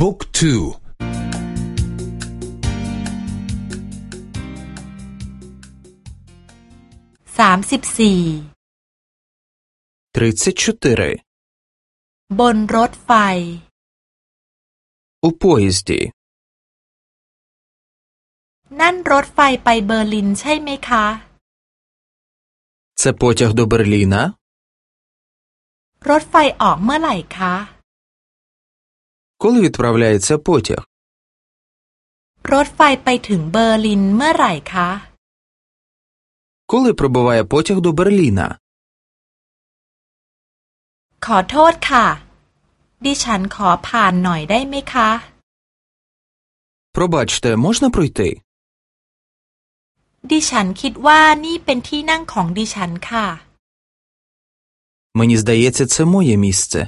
บุ๊กทู สามสิบสี่ 34. บนรถไฟ У поїзді. นั่นรถไฟไปเบอร์ลินใช่ไหมคะ Це потяг до Берліна? รถไฟออกเมื่อไหร่คะ Коли відправляється потяг? รถไฟไปถึงเบอร์ลินเมื่อไหร่คะ Коли прибуває потяг до Берліна? ขอโทษค่ะ ดิฉันขอผ่านหน่อยได้ไหมคะ Пробачте, можна пройти? ดิฉันคิดว่านี่เป็นที่นั่งของดิฉันค่ะ Мені здається, це моє місце.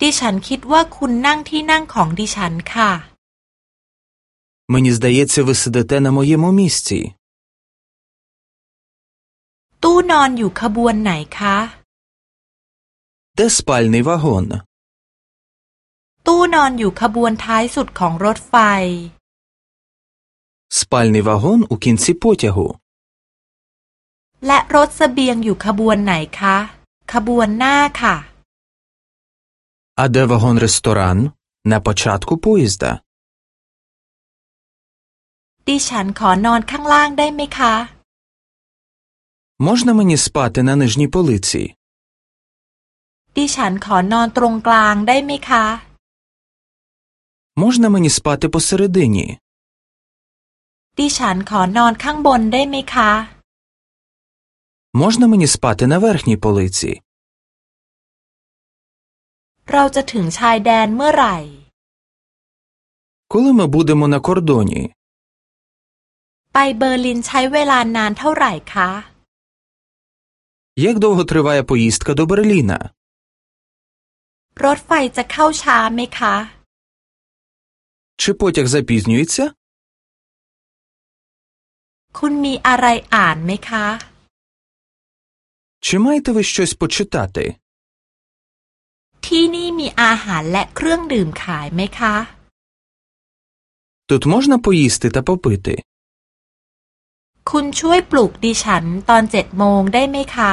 ดิฉันคิดว่าคุณนั่งที่นั่งของดิฉันค่ะ Мені здається, ви сидите на моєму місці. ตู้นอนอยู่ขบวนไหนคะ Де спальний вагон? ตู้นอนอยู่ขบวนท้ายสุดของรถไฟ Спальний вагон у кінці потягу. และรถเสบียงอยู่ขบวนไหนคะ ขบวนหน้าค่ะ А де вагон-ресторан? На початку поїзда. ดิฉันขอนอนข้างล่างได้ไหมคะ Можна мені спати на нижній полиці? ดิฉันขอนอนตรงกลางได้ไหมคะ Можна мені спати посередині? ดิฉันขอนอนข้างบนได้ไหมคะ Можна мені спати на верхній полиці? เราจะถึงชายแดนเมื่อไหร่ Коли ми будемо на кордоні? ไปเบอร์ลินใช้เวลานานเท่าไหร่คะ Як довго триває поїздка до Берліна? รถไฟจะเข้าช้าไหมคะ Чи потяг запізнюється? คุณมีอะไรอ่านไหมคะ Чи маєте ви щось почитати? ที่นี่มีอาหารและเครื่องดื่มขายไหมคะ Тут можна поїсти та попити? คุณช่วยปลุกดิฉันตอนเจ็ดโมงได้ไหมคะ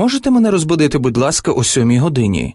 Можете мене розбудити, будь ласка, о сьомій годині?